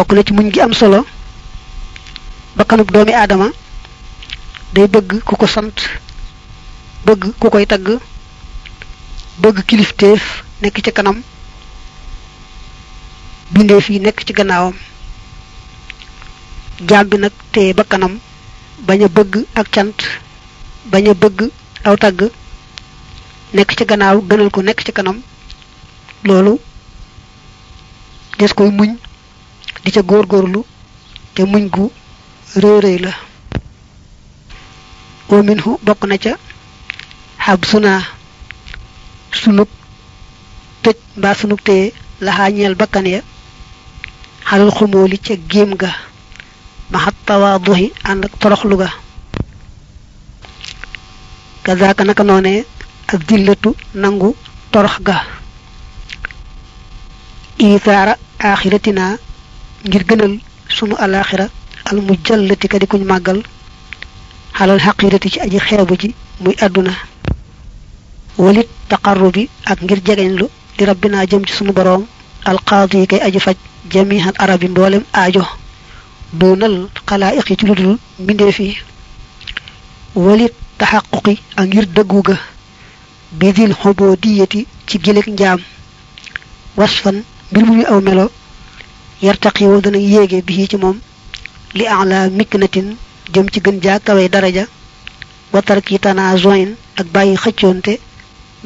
bokk na ci muñ gi am solo. Bakkanub doomi aadama day bëgg ku ko sant bëgg ku koy tagg bëgg kilifteef nekk ci kanam bindee fii nekk ci gannaawam. Jaam bi nag te bakkanam bañ a bëgg ak cant bañ a bëgg aw tàgg nekk ci gannaaw gënal ko nekk ci kanam. Loolu des koy muñ di ca góorgóorlu te muñ gu rëy la. wa minhu bokk na ca xab sunaa sunub tëj mbaa sunub téye laxaa ñeel bakkan ya xalal xumooli ca géem ga maxat tawaaduhi ànd ak toroxlu ga. kazaaka naka noone ak dillatu nangu torox ga. isaara axiratina ngir gënal sunu alaxira al mujallati ka di kuñ màggal xalal xaqirati ci aji xeebu ji muy àdduna walit taqarrubi ak ngir jegeñlu di rabbina jëm ci sunu boroom alqaadi yi kay aji faj jamihan arabi mboolem aajo doonal xalaayiq yi ci lu dul mbindee fi walit taxaquqi ak ngir dëggu ga bidil xubodiyati ci gileeg njaam wasfan mbir mu aw melo yartaqi woo dana yéege bi ci moom li ala miknatin jëm ci gën jaa kawe daraja watarki tanazoin ak bàyyi xëccoonte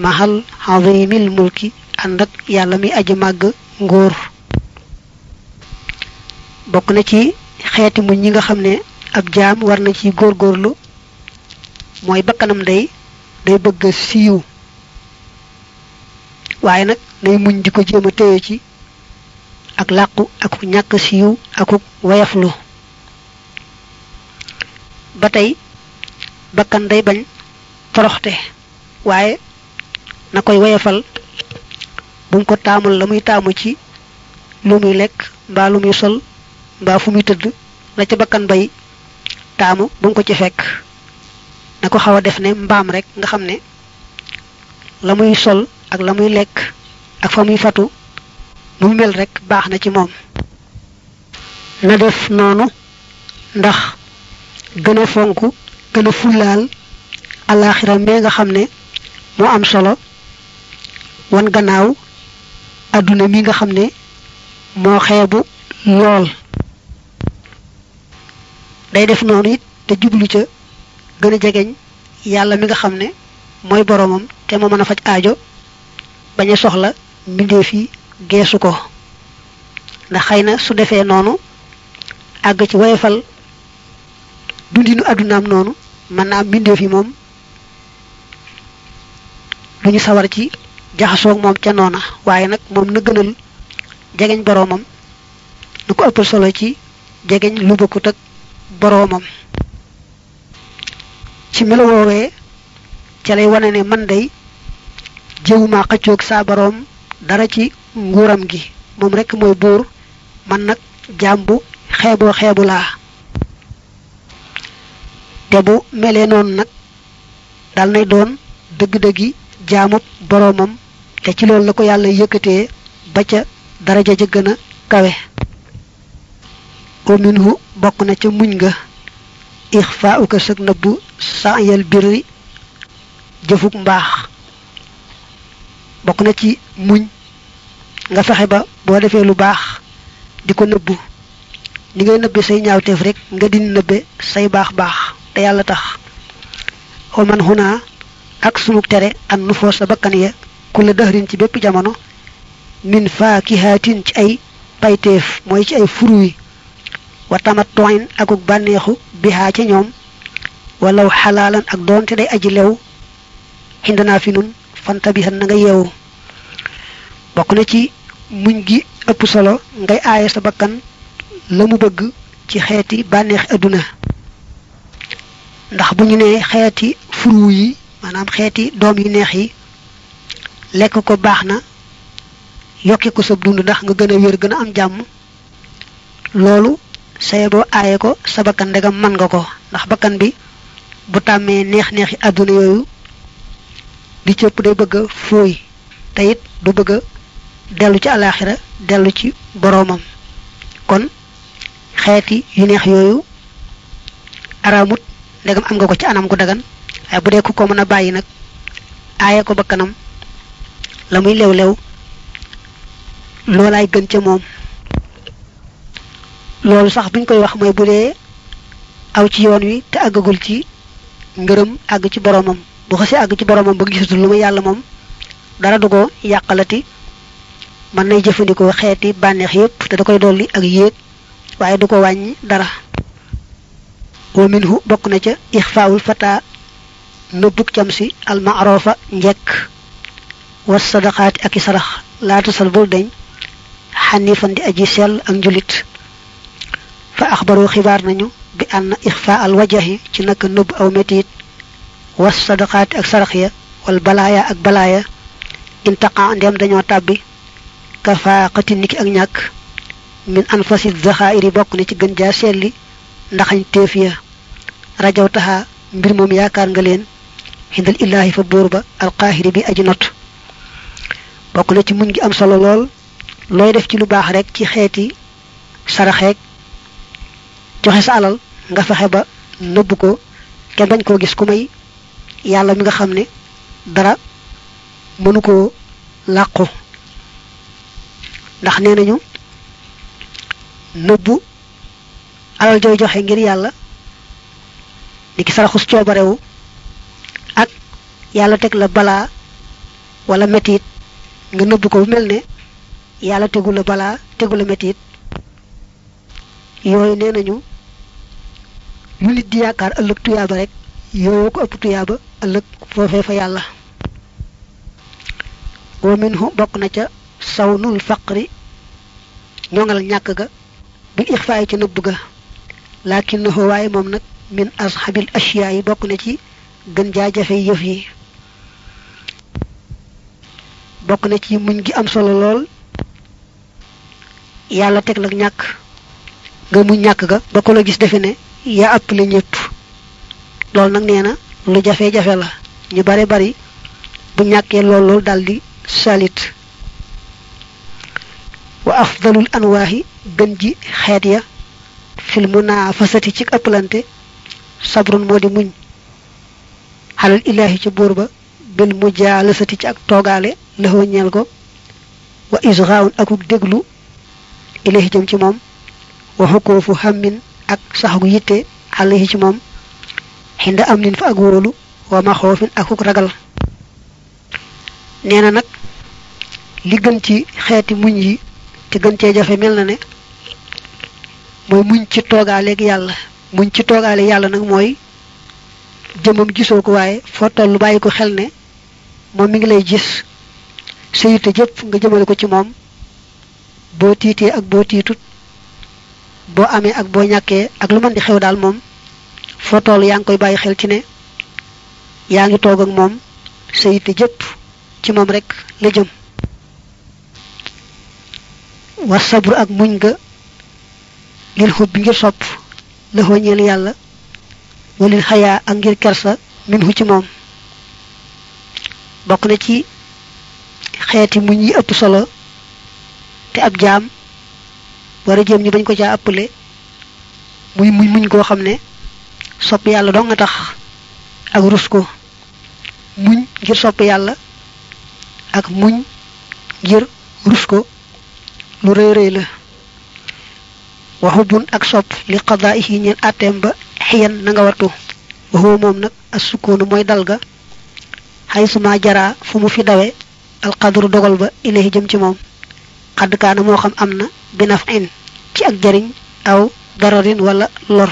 mahal azimil mulki ànd ak yàlla mi aji màgg ngóor. bokk na ci xeeti muñ ñi nga xam ne ab jaam war na ci góorgóorlu mooy bakkanam day day bëgg siiw. waaye nag nay muñ di ko jéem téye ci ak làqu ak ñàkk siiw akuk wayaflu ba tey bakkan day bañ toroxte waaye na koy wayafal bu mu ko taamul la muy taamu ci lu muy lekk mbaa lu muy sol mbaa fu muy tëdd la ca bakkan bay taamu bu mu ko ci fekk. Na ko def ne mbaam rek nga xam ne sol ak la muy ak fa fatu mu mel rek baax na ci moom. Na def noonu ndax gën a fonk gën a fullaal alaaxira mee nga xam ne moo am solo wan gannaaw àdduna mi nga xam ne moo xeebu lool. Day def noonu it te jublu ca gën a jegeñ yàlla mi nga xam ne mooy boroomam te moo mën a faj aajo bañ soxla mbindeef geesu ko. Ndax xëy na su defee noonu àgg ci woyofal dundinu àddunaam noonu mën naa mbindeef yi moom lu ñu sawar ci jaxasoog moom ca noona. Waaye nag moom na gënal jegeñ boroomam na ko ëppal solo ci jegeñ lu ak boroomam. Ci melo woowee ca lay wane ne man day jëwuma xëccoog saa boroom dara ci nguuram gi. Moom rekk mooy buur man nag jaam bu xeeboo xeebu laa. Te bu melee noonu nag dal nay doon dëgg-dëggi jaamub boroomam te ci loolu la ko yàlla yëkkatee ba ca daraja ja gën a kawe. O minhu bokk na ca muñ nga ixfaauka sëg nëbbu saayal birri jëfuk mbaax. Bokk na ci muñ nga fexe ba boo defee lu baax di ko nëbbu. Ni ngay nëbbe say ñaawteef rek nga di nëbbe say baax baax te yàlla tax. O man xunaa ak sunu tere an nu foos sa bakkan ya ku la dëxrin ci bépp jamono min faakihaatin ci ay payteef mooy ci ay furuwi wa tamat toin akuk bànneexu bihaa ca ñoom walaw xalaalan ak doonte day aji lew. Xindanaa fi nun fanta bi na nga yeewu. Bokk na ci muñ gi ëpp solo ngay aaye sa bakkan la mu bëgg ci xeeti bànneexi àdduna ndax bu ñu nee xeeti furu yi maanaam xeeti doom yu neex yi lekk ko baax na yokki ko sa dund ndax nga gën a wér gën a am jàmm loolu saye boo aaye ko sa bakkan ndegam man nga ko. ndax bakkan bi bu tàmmee neex neexi àdduna yooyu di cëpp day bëgg a fooy du bëgg dellu ci alaxira dellu ci boroomam. Kon xeeti yu neex yooyu araamut ndegam am nga ko ci anam gu dagan. Waaye bu dee ku ko mën a bàyyi nag aaye ko ba kanam la muy lew lew loolaay gën ca moom. Loolu sax buñ koy wax mooy bu dee aw ci yoon wi te àggagul ci ngërëm àgg ci boromam bu xasee àgg ci boromam ba gisatul lu muy yàlla moom dara du ko yàqalati mën nay jëfandikoo xeeti bànneex yépp te da koy dolli ak yéeg waaye du ko wàññi dara. wa minhu bokk na ca ixfaawul fata nëbbuk cam si almaarofa njekk was sadaqaati ak i sarax. laata sal bul deñ xanifan di aji sell ak njulit. fa axbaru xibaar nañu bi ànn ixfa al wajahi ci naka nëbb aw metit. was sadaqaati ak sarax ya wal balaaya ak balaaya. intaqa ndem dañoo tàbbi kafaaqati niki ak ñàkk. Min anfasi zaxairi bokk na ci gën jaa selli ndaxañ téef ya. Rajaw taxa mbir moom yaakaar nga leen. Xindal illaahi fa buur ba alqaahiri bi aji not. Bokk na ci muñ gi am solo lool. Looy def ci lu baax rek ci xeeti saraxeeg joxe sa alal nga fexe ba nëbb ko kenn bañ koo gis ku may. Yàlla mi nga xam ne dara mënu làqu ndax nee nañu nëbbu alal jooy joxe ngir yàlla ni ki saraxus coobarewu ak yàlla teg la balaa wala metit nga nëbb ko bu mel ne yàlla tegu la balaa tegu la metit yooyu nee lu nit di yaakaar ëllëg tuyaaba rek yooyu ko ëpp tuyaaba ëllëg foofee fa yàlla wa minhu bokk na ca sawnul faqri ñongal ñàkk ga bil ixfaay ca nëbb ga. Lakinnahu waaye moom nag min ashabil ashiyaa yi bokk na ci gën jaa jafe yëf yi. Na ci muñ gi am solo lool. Yàlla teg la ñàkk nga muñ ñàkk ga ba ko la gis defe ne yaa ëpp la ñëpp. Loolu nag nee na lu jafe-jafe la. Ñu bare bari bu ñàkkee lool lool daldi salit ci buur ba bil mujaalasati ci ak toogaale lëxoo ñeel ko wa isgaawun akuk déglu ilaahi jëm ci moom wa xukoofu xammin ak saxgu yitte alayhi ci moom xinda am nin fa ak wóolu wa maxoofin akuk ragal nee na nag li gën ci xeeti muñ yi te gën cee jafe mel na ne mooy muñ ci toogaaleeg yàlla. muñ ci toogaale yàlla nag mooy jëmam gisoo ko waaye foo toll bàyyi ko xel ne moom mi ngi lay gis. sa jëpp nga jëmale ko ci moom. boo tiitee ak boo tiitut boo amee ak boo ñàkkee ak lu mën di xew daal moom foo toll yaa ngi koy bàyyi xel ci ne yaa ngi toog ak moom. sa jëpp ci moom rek la jëm wa sabru ak muñ ga lil xub bi ngir sopp la ñeel yàlla walil xayaa ak ngir kersa min hu ci moom. Bokk na ci xeeti muñ yi ëpp solo te ab jaam war a jéem ñu bañ ko caa ëppale muy muñ muñ koo xam ne sopp yàlla doo nga tax ak rus ko. Muñ ngir sopp yàlla ak muñ ngir rus ko lu rëy rëy la waxubun ak sopp li qadaa'ihi ñeen atteem ba xiyan na nga wattu. Waxuwa moom nag as sukkoonu mooy dal ga. Xay suma jaraa fu mu fi dawe alqadru dogal ba ilahi jëm ci moom. Xadd kaana moo xam am na binaf in ci ak jariñ aw dararin wala lor.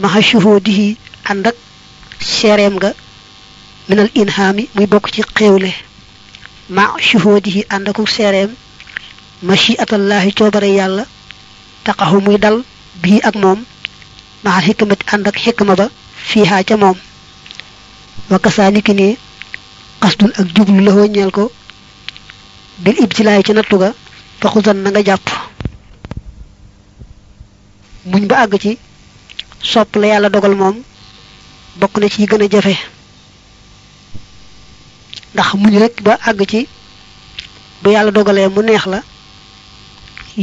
Maxa shuhudihi ànd ak seereem nga minal inhaami muy bokk ci xéewle. Ma shuhudihi ànd aku seereem machiatallahi coobare yàlla taqaxu muy dal bii ak moom maxal xikmati ànd ak xikma ba fiihaa ca moom. wa kasaaliki ne xasdun ak jublu la ñeel ko bil ibtilaay ca nattu ga faxusan na nga jàpp. muñ ba àgg ci sopp la yàlla dogal moom bokk na ci gën a jafe. ndax muñ rek ba àgg ci bu yàlla dogalee mu neex la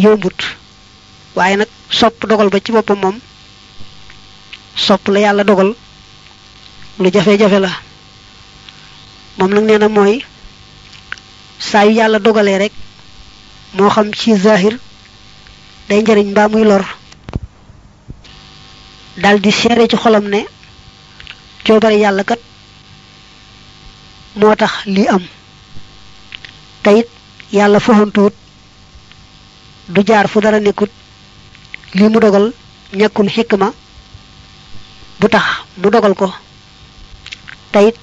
yombut. Waaye nag sopp dogal ba ci boppam moom sopp la yàlla dogal lu jafe-jafe la. Moom nag nee na mooy yu rek moo xam ci zahir day mbaa muy lor. Daldi seere ci xolam ne coobare yàlla kat moo tax lii am. Te it yàlla foxantuwut du jaar fu dara nekkut lii mu dogal ñàkkul xikma bu tax mu dogal ko. Te it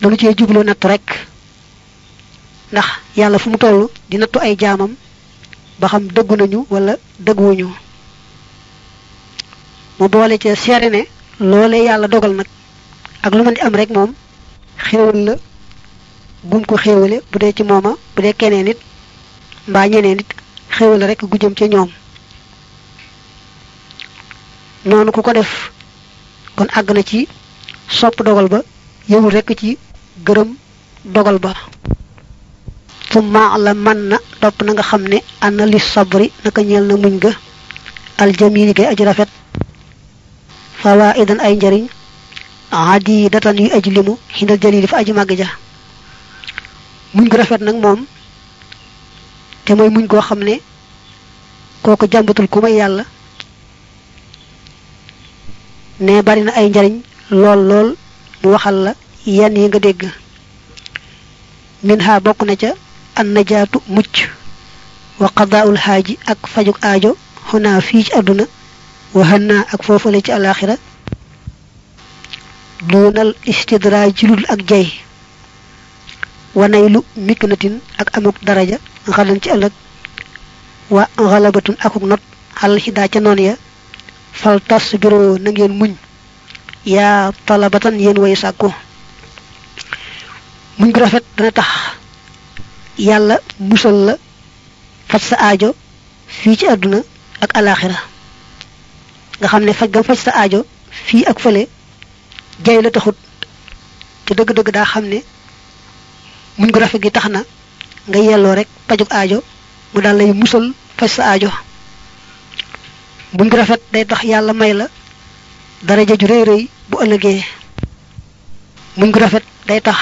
dañu cee jublu natt rek ndax yàlla fu mu toll di nattu ay jaamam ba xam dëggu nañu wala dëgguwuñu. Mu boole ca seere ne loolee yàlla dogal nag ak lu mën am rek moom xéewal la gum ko xéewale bu ci mooma bu keneen nit ñeneen nit xéewal rek gu jëm ca ñoom. Noonu ku ko def kon àgg na ci sopp dogal ba yëwul rekk ci gërëm dogal ba. La man na topp na nga xam ana li sabri naka ñeel na muñ ga. Aljamili gay aji rafet. Fawaidan ay njariñ. Adi datan yu aji limu xindal jalili fa aji màgg ja. Muñ gu rafet nag moom te mooy muñ goo xam ne kooku jàmbatul ku may ne bari na ay njariñ lool lool mu waxal la yenn yi nga dégg. Min ha bokk na ca an najaatu mucc wa ak fajuk aajo xunaa fii ci àdduna wa hanna ak foofale ci alaxira doonal istidraaj ludul ak jay. Wanaylu miknatin ak amuk daraja xalan ci ëllëg wa xalabatun akuk not xalal xidaa ca noon ya fal tas na ngeen muñ. Yaa talabatan yéen way sàkku. Muñ gu rafet dana tax yàlla musal la faj sa aajo ci àdduna ak alaxira nga xam ne faj gam faj sa aajo fii ak fële jay la taxut. Te xam ne muñ rafet gi nga yelloo rek pajug aajo mu daal lay musal faj sa aajo. Gu rafet day tax yàlla may la daraja ju rëy rëy bu ëllëgee. Muñ gu rafet day tax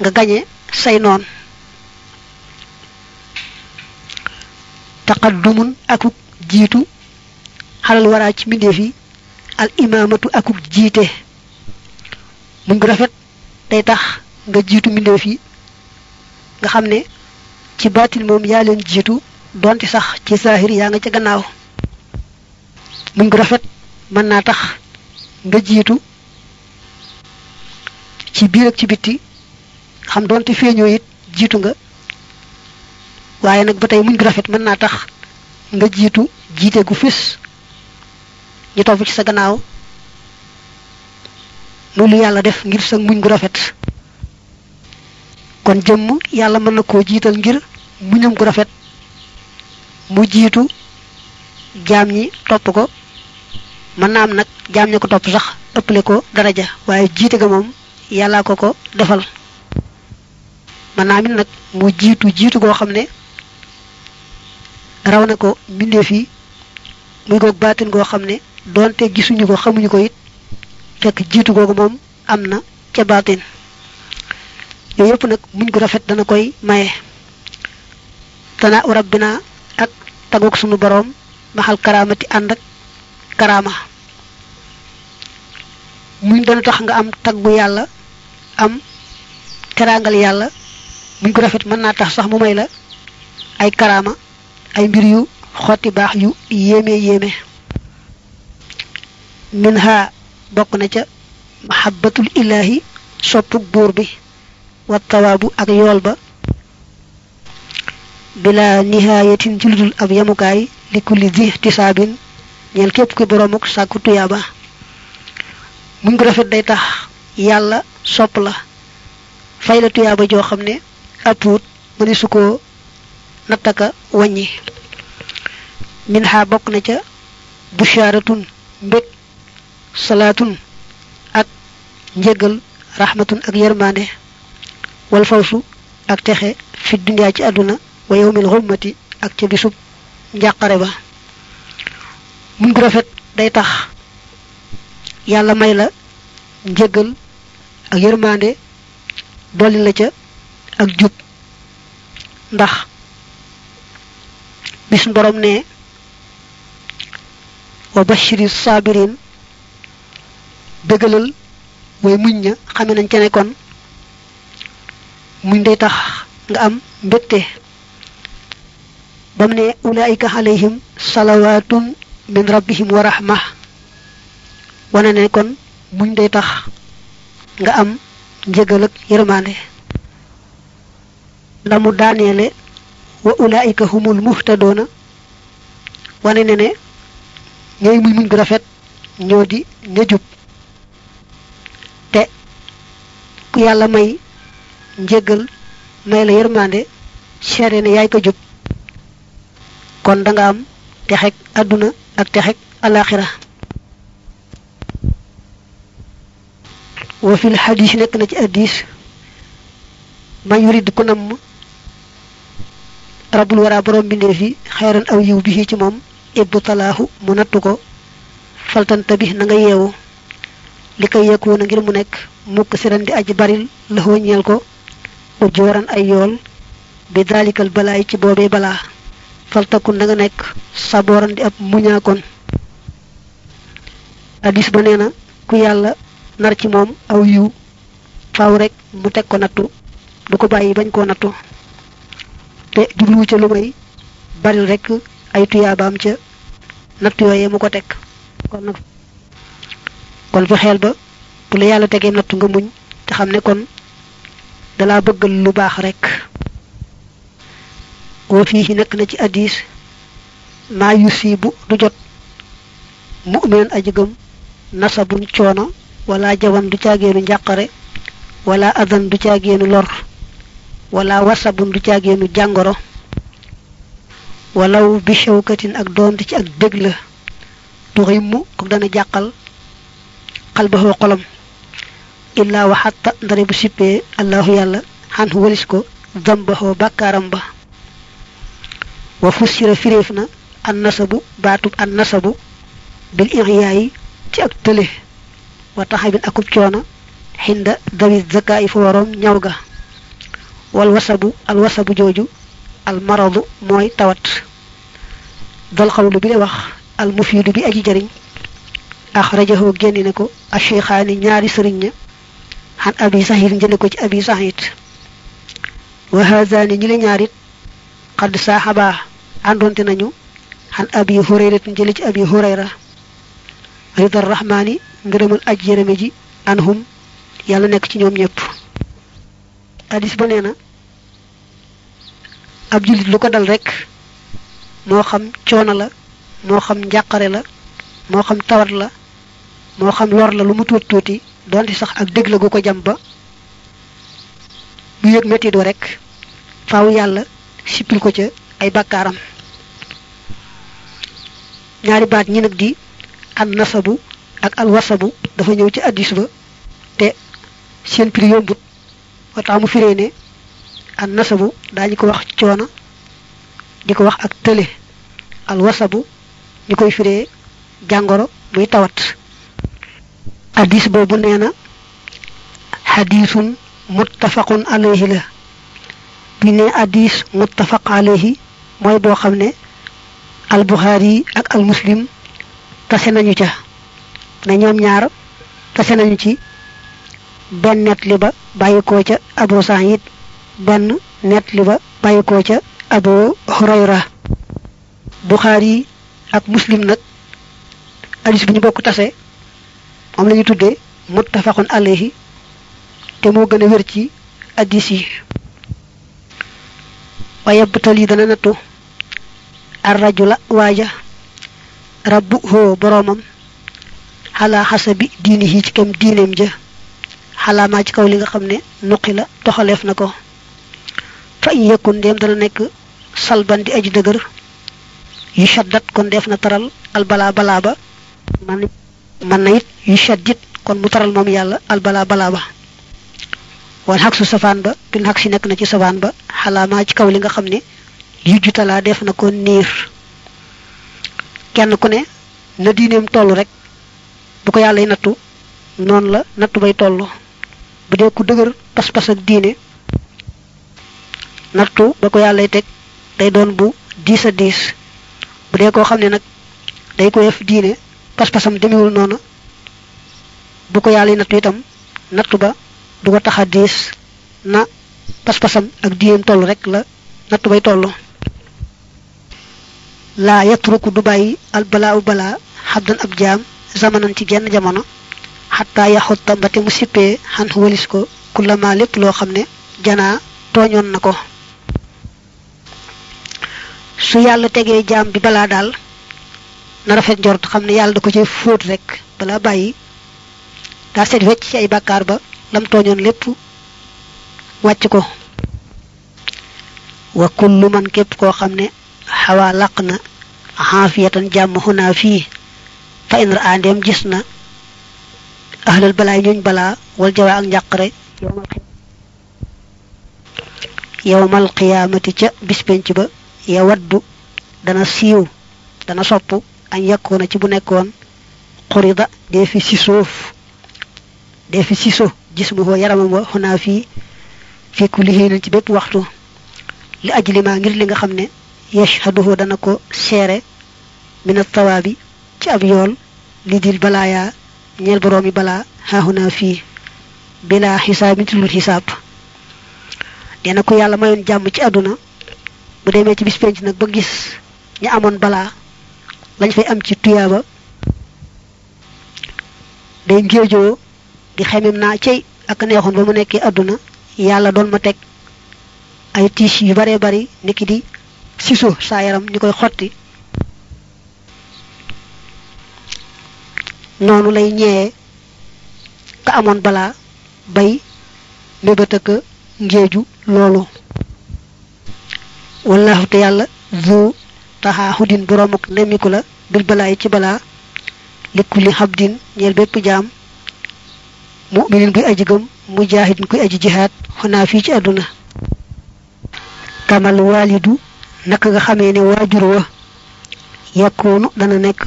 nga gañe say noon. Taqaddumun akuk jiitu xalal waraa ci mbindeef yi al imaamatu akuk jiite. Muñ gu rafet day tax nga jiitu mbindeef yi nga xam ne ci baatin moom yaa leen jiitu donte sax ci saahir yaa nga ca gannaaw. Muñ gu rafet mën naa tax nga jiitu ci biir ak ci bitti xam donte feeñoo it jiitu nga. Waaye nag rafet tax nga gu ñu ci sa gannaaw def ngir sa muñ gu rafet kon jëmm yàlla mën na koo jiital ngir muñam gu rafet. Mu jiitu jaam ñi topp ko. Mën naa am nag jaam ña ko topp sax ëppale ko daraja waaye jiite ga moom yàllaa ko ko defal. Mën naa mit nag mu jiitu jiitu goo xam ne raw na ko mbindeef yi muy goog baatin goo xam ne doonte gisuñu ko xamuñu ko it fekk jiitu googu moom am na ca baatin yooyu yëpp nag muñ gu rafet dana koy maye. Tana rabbina ak taguk sunu boroom maxal karaamati ànd ak karaama. Muñ dana tax nga am taggu yàlla am teraangal yàlla muñ gu rafet mën naa tax sax mu may la ay karaama ay mbir yu xotti baax yu yéeme yéeme. Min ha bokk na ca mahabbatul ilahi soppuk buur bi wa tawaabu ak yool ba bila nihayatin ci ludul ab yamukaay li kulli di tisaabin ñeel képp ki boroomuk sàkku tuyaaba muñ ko rafet day tax yàlla sopp la fay la tuyaaba joo xam ne appuut mëni su ko nattaka wàññi min ha bokk na ca bushaaratun mbég salaatun ak njëgal rahmatun ak yërmande wal fawsu ak texe fi dunyaa ci àdduna wa yawmil xummati ak ca bisub njàqare ba muñ gu rafet day tax yàlla may la njëggal ak yërmande dolli la ca ak jub ndax bis borom ne wa bashiri sabirin dëggalal way muñ ña xame nañ ca ne kon muñ day tax nga am mbégte bam ne ulaika alayhim salawatun min rabbihim wa rahma wane ne kon muñ day tax nga am njëgal ak yërmande la mu daaneele wa ulaika humul muhtadoona wane ne ne ñooy muñ muñ rafet ñoo di ña ku yàlla may njëgal may la yërmande seede ne yaay ko jub. Kon da nga am texeg àdduna ak texeg alaxira wa fil xadis nekk na ci addis man yurid ku namm rabul wara borom bindee fi xeeran aw yiw bi ci nattu ko faltanta bi na nga yeewu. Li koy yekkoon ngir mu nekk mukk siran di aji baril la ko ujooran ay yool bi dalikal balaay ci boobee balaa faltakun na nga nekk sabooran di ab muñaakoon. Addis ba nee na ku yàlla nar ci moom aw yiw faaw rek mu teg ko nattu du ko bàyyi bañ koo nattu. Te jubluwu ca lu may baril rek ay tuyaabaam ca nattu yooyee mu ko teg. Kon nag kon fi xeel ba bu la yàlla tegee nattu nga muñ te xam ne kon dalaa bëggal lu baax rek. Woo fii nekk na ci addis maa yusibu du jot. Mu'minan aji nasabun coono wala jawan du caageenu njàqare wala adan du caageenu lor wala wasabun du caageenu jàngoro walaw bi shawkatin ak doonte ci ak dëgg la ko dana jàqal xalbaxoo xolam illaa waxatta ndare bu sippee allahu yàlla xan walis ko dambaxoo bàkkaaram ba. Wa fussira firéef na an nasabu baatub an nasabu bil ixyaayi ci ak tële. Wa taxabin akub coono xinda dawi zakaa yi fa waroom ñaw ga. Wal wasabu al wasabu jooju al maradu mooy tawat. Dal xawlu bi de wax al mufiidu bi aji jariñ. Axrajahu génne ne ko acheikhaani ñaari sëriñ عن أبي سهيل جلك أبي سعيد. وهذا نجل نارد قد صاحبا عن رنت عن أبي هريرة جلك أبي هريرة. رضا الرحمن نرم الأجير مجي يالا نك سي نيوم نيب حديث بنينا اب جليت لوكو دال ريك مو خام تيونا لا مو خام جاخاري لا مو خام تاور لا مو خام لور لا لومو توت توتي donte sax ak dégg la ko jam ba. Bu yëg metti do rek. Faaw yàlla sippil ko ca ay bakkaaram. Ñaari baat ñi nag di an nasabu ak al wasabu dafa ñëw ci addis ba. Te seen prix yombut. Wa tax mu firee ne an nasabu daañu ko wax coono di ko wax ak tële. Al wasabu ñu koy firee jàngoro muy tawat addis boobu nee na xadiisun muttafaqun alayhi la. Bi ne addis muttafaq alayhi mooy boo xam ne al buxaari ak al muslim tase nañu ca. Ne ñoom ñaar tase nañu ci benn net li ba bàyyikoo ca abu saïd benn net li ba bàyyikoo ca abu hurayra. Buxaari ak muslim nag hadis bi ñu bokk tase moom la ñu tuddee muttafaqun alayhi te moo gën a wér ci hadis yi. Waaye bëtal yi dana nattu ar rajula waaja rabbu hoo boroomam xalaa xasabi diini yi ci kem diineem ja xalaa maa ci kaw li nga xam ne nuqi la toxaleef na ko. Fa in yëkkun ndéem dana nekk salban di aji dëgër yu shaddat kon def na taral al balaa balaa ba man man na it yu shaddit kon mu taral moom yàlla al balaa balaa ba. wan xag su safaan ba bin xag si nekk na ci safaan ba xalaa maa ci kaw li nga xam ne yu jutalaa def na ko niir. Kenn ku ne na diineem toll rek bu ko yàlla nattu noonu la nattu bay toll. Bu dee ku dëgër pas-pas ak diine nattu ba ko yàllay teg day doon bu diis a diis. Bu dee koo xam ne nag day ko def diine pas-pasam demewul noonu bu ko yàlla nattu itam nattu ba du ko na pas-pasam ak diineem toll rek la nattu bay toll. Laa yatruku du bàyyi al balaa u balaa xabdan ab jaam zamanan ci genn jamono xataa yaxutta mbate mu sippee xan ko kullama lépp loo xam ne janaa su yàlla tegee jaam bi balaa daal na rafet njort xam ne yàlla da ko ci fóot rek balaa bàyyi. Daa seet wecc ci ay bàkkaar ba lam tooñoon lépp wàcc ko. Wa kullu man képp koo xam ne xawaa làq na xaafiyatan jàmm xunaa fii fa in ra andeem gis na ahlal balaay ñuñ balaa wal jawaa ak njàqare. Yowmal qiyaamati ca bis penc ba ya waddu dana siiw dana sopp añ yakkoona ci bu nekkoon xurida dee fi sisoof dee fi siso gis mu ko yaramam wa xunaa fii fi kulli hiinin ci bépp waxtu li ajlima ngir li nga xam ne yashhaduhu dana ko seere mina tawaabi ci ab yool li dil balaaya ñeel balaa xaaxunaa fii bila xisaabin ci lul xisaab. Ko yàlla mayoon jàmm ci àdduna bu ci nag ba gis amoon balaa lañ fay am ci tuyaaba. Day ngéejoo di xemem naa cey ak neexoon ba mu nekkee àdduna yàlla doon ma teg ay tiis yu bare bari niki di siso saa yaram ñu koy xotti. Noonu lay ka amoon balaa bay mébét ak ngéeju loolu. Wallahu te yàlla zu taxaa xudin boroom ak nemmiku la bil balaa yi ci balaa likkulli xabdin ñeel bépp jaam muminin buy aji gëm mujaahidin kuy aji jihaad xanaa fii ci àdduna kamal walidu naka nga xamee ne waajur wa yakkoonu dana nekk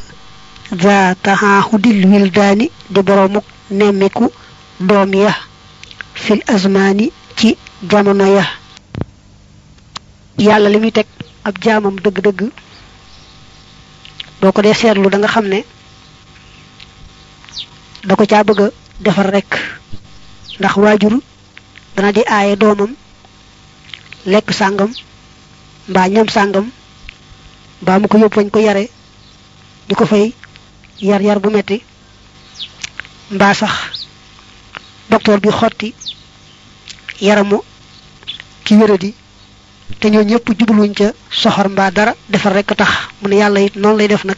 za taxaaxudil wildaani di boroomuk nemmiku doom ya fil azmaani ci jamono ya yàlla li muy teg ab jaamam dëgg-dëgg boo ko dee seetlu da nga xam ne da ko caa bëgg a defar rek. Ndax waajur dana di aaye doomam lekk sàngam mbaa ñam sàngam mbaa mu ko yóbbu ko yare di fay yar yar bu metti mbaa sax docteur bi xotti yaramu ki wéradi te ñoo ñëpp jubluñ ca soxor mbaa dara defar rek tax mu ne yàlla it noonu lay def nag.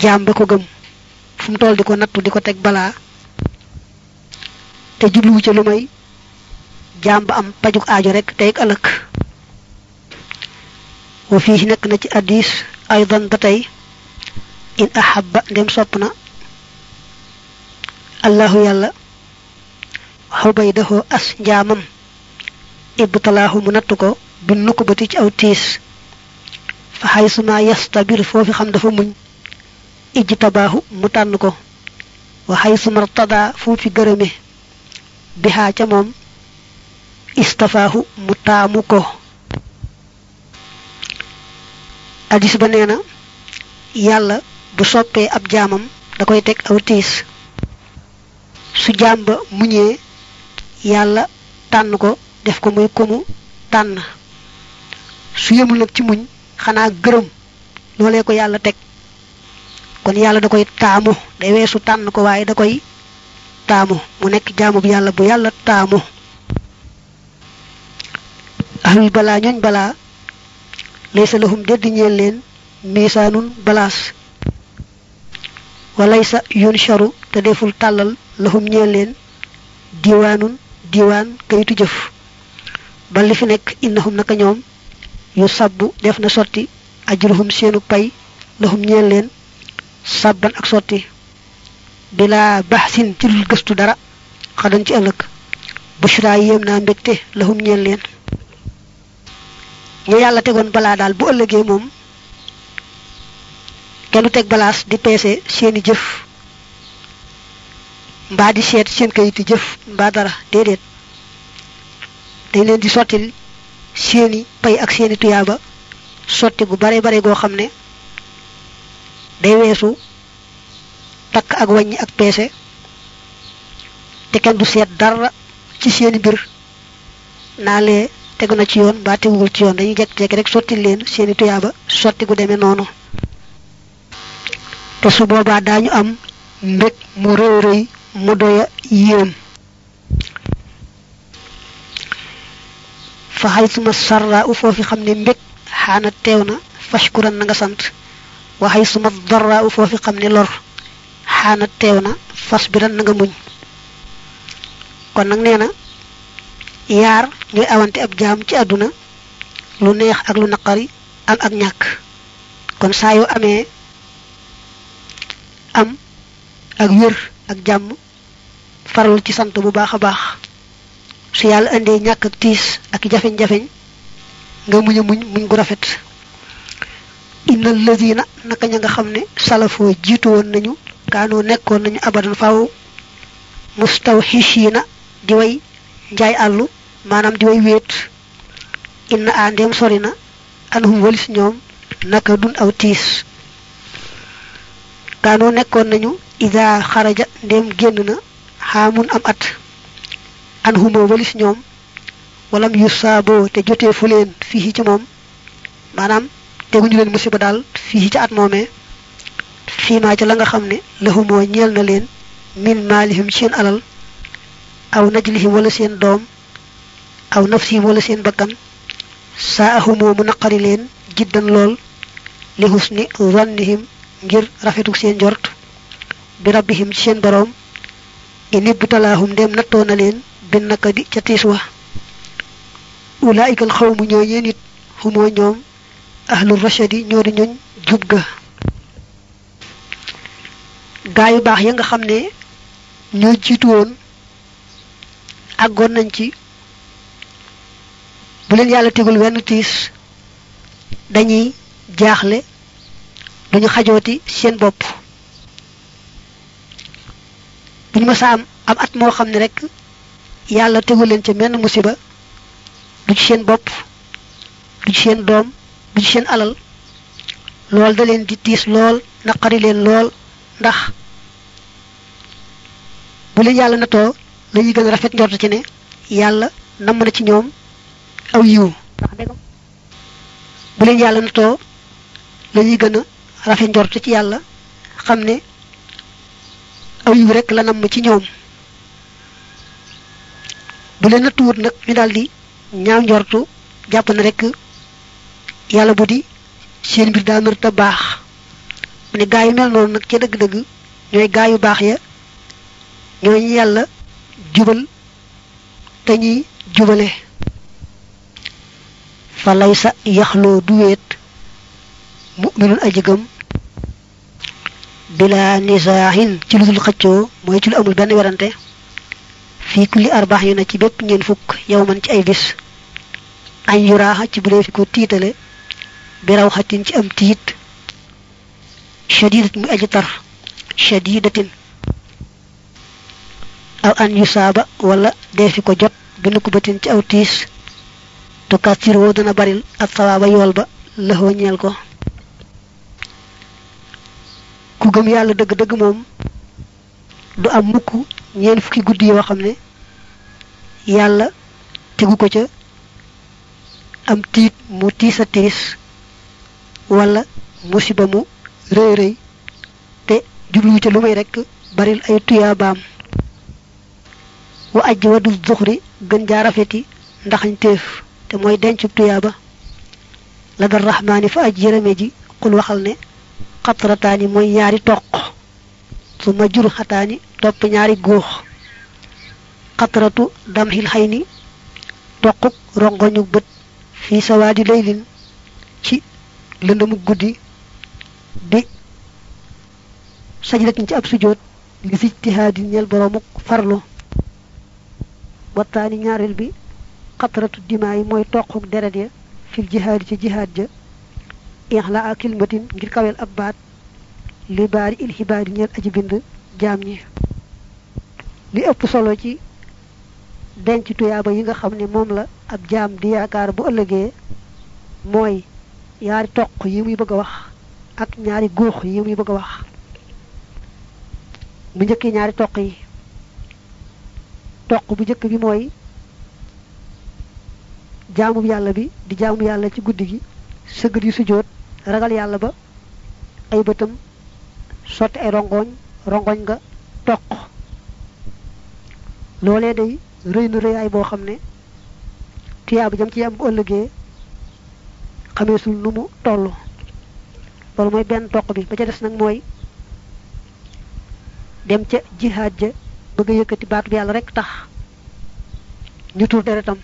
Jaam ba ko gëm fu mu toll di ko nattu di ko teg te jubluwu ca lu may am pajuk aajo rek tey ëllëg. Wa fii nekk na ci addis aydan ba tey in ahabba ndem sopp na allahu yàlla xubaydahu as njaamam ibtalaahu mu nattu ko bi nukkubati ci aw tiis fa xaysuma yastabir foofi xam dafa muñ ijtabaahu mu tànn ko wa xaysuma rtadaa foofi gërëme bihaa ca moom istafaahu mu taamu ko addis ba nee na yàlla bu soppee ab jaamam da koy teg aw tiis su jaam ko def ko muy ko mu tànn su yemul nag ci muñ xanaa gërëm loolee ko yàlla teg. Kon yàlla da koy taamu day weesu tànn ko waaye da koy taamu. Mu nekk jaamu bi yàlla bu yàlla taamu. Ahlul balaa ñooñ balaa laysa lahum deddi ñeel leen miisaanun balaas. Walaysa yunsharu te deful tàllal lahum ñeel leen diwaanun diwaan kayitu jëf. Ba li fi nekk innahum naka ñoom yu sabbu def na sotti ajruhum seenu pay lahum ñeel leen sabban ak sotti bila baxsin ci lul gëstu dara xadan ci ëllëg. Bushra yéem naa mbégte lahum ñeel leen. Ñu yàlla tegoon balaa daal bu ëllëgee moom kenn du teg balaas di peese seeni jëf mbaa di seet seen kayiti jëf mbaa dara déedéet. Dañ leen di sottil seeni pay ak seeni tuyaaba sotti gu bare bare goo xam ne day weesu takk ak wàññi ak peese te kenn du seet dara ci seeni mbir naa lee tegu na ci yoon mbaa teguwul ci yoon dañuy jekk-jekk rek sotti leen seeni tuyaaba sotti gu demee noonu te su boobaa daañu am mbég mu rëy rëy mu doya yéem fa xay suma sarra u foofi xam ne mbég xaana teew na fashkuran na nga sant waxay suma darra u foofi xam ne lor xaana teew na fas biran na nga muñ kon nag nee na yaar ñooy awante ab jaam ci àdduna lu neex ak lu naqari am ak ñàkk kon saa yoo amee am ak wér ak jàmm faral ci sant bu baax a baax su yàlla indee ñàkk ak tiis ak jafeñ-jafeñ nga muñ muñ muñ gu rafet inna lazina naka ña nga xam ne salafoo jiitu woon nañu kaanoo nekkoon nañu abadan faaw mustawxishiina di way njaay àllu maanaam di way wéet inna a ndem sori na anhum walis ñoom naka dun aw tiis. Kaanoo nekkoon nañu ida xaraja ndem génn na xaamun am at anhumoo walis ñoom walam yu saaboo te jotee fu leen fii ci moom maanaam teguñu leen musiba daal fii ci at moomee fii maa ca la nga xam ne lahumoo ñeel na leen min maalihim seen alal aw najlihim wala seen doom aw nafsihim wala seen bakkan saa ahumoo mu naqari leen jiddan lool li husni zannihim ngir rafetuk seen njort bi rabbihim ci seen boroom in ibtalaahum ndem nattoo na leen bin naka di ca tiis wa. Ulaayikal xawmu ñoo ñeen it xumoo ñoom ahlul rashadi ñoo di ñoñ jub ga. Gaa yu baax ya nga xam ne ñoo jiitu woon àggoon nañ ci. Bu leen yàlla tegul wenn tiis dañuy jaaxle duñu xajooti seen bopp. Buñu am at moo xam ne rek yàlla tegul leen ca menn musiba. Du ci seen bopp du ci seen doom du ci seen alal. Lool da leen di tiis lool naqari leen lool. Ndax bu leen yàlla natoo lañuy gën rafet njort ci ne yàlla namm na ci ñoom aw yiw. Bu leen yàlla natoo lañuy gën rafet njort ci yàlla xam ne aw rek la namm ci ñoom bu leen nattuwut nag ñu daldi ñaaw njortu jàpp na rek yàlla bu di seen mbir daa mër ta baax. Mu ne gaa yu mel noonu nag ca dëgg-dëgg ñooy gaa yu baax ya ñooñu yàlla jubal te ñuy jubale. Fa lay sa yaxloo du weet mu'minun aji gëm bila nisaahin ci lu dul xëccoo mooy ci lu amul benn werante fii kulli arbaax yu na ci bépp ñeen fukk yow man ci ay bis añ yuraaxa ci bu dee fi ko tiitale bi raw xatin ci am tiit shadidat muy aji tar shadidatin aw an yu saaba wala dee fi ko jot bi nu ko batin ci aw tiis tu kastiroo dana baril ak sawaaba yool ba lëxoo ñeel ko ku gëm yàlla dëgg-dëgg moom du am mukk ñeen fukki guddi yoo xam ne yàlla ko ca am tiit mu tiis a tiis wala musiba mu rëy rëy te jubluwu ca lu may rekk baril ay tuyaabaam. wa ajj wa dul zuxri gën jaa rafeti ndaxañ téef te mooy dencub tuyaaba. La dal raxmaani fa aj yërëme ji waxal ne xatrataani mooy ñaari toq su ma jur xataani topp ñaari góox xatratu damxil xay ni toquk rongoñu bët fii sawaadi laylin ci lëndëmu guddi bi sajdatin ci ab sujjóot li sijtihaadi ñeel boroomuk farlu. Wattaani ñaareel bi xatratu dimaa yi mooy toquk ya fil jihaadi ci jihaad ja ixla a kilmatin ngir kawel ab baat li baari il xibaari ñeel aji bind jaam ñi. Li ëpp solo ci denc tuyaaba yi nga xam ne la ab jaam di yaakaar bu ëllëgee mooy ñaari toq yi muy bëgg a wax ak ñaari guux yi muy bëgg wax. Bu njëkkee ñaari toq yi. Toq bu njëkk bi mooy jaamu bi di jaamu yàlla ci guddi gi sëgg di ragal yàlla ba ay sotti ay rongoñ rongoñ nga toq. Loolee day rëy na rëyaay boo xam ne tuyaaba jam ci am bu ëllëgee xameesul nu mu toll. Loolu mooy benn toq bi. Ba ca des nag mooy dem ca jihaad ja bëgg a yëkkati baatu bi yàlla rek tax ñu tuur deretam.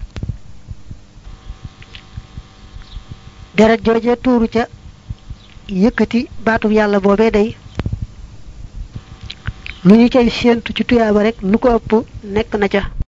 Deret jooje tuuru ca yëkkati baatu bi yàlla boobee day lu ñu cay séentu ci tuyaaba rek lu ko ëpp nekk na ca.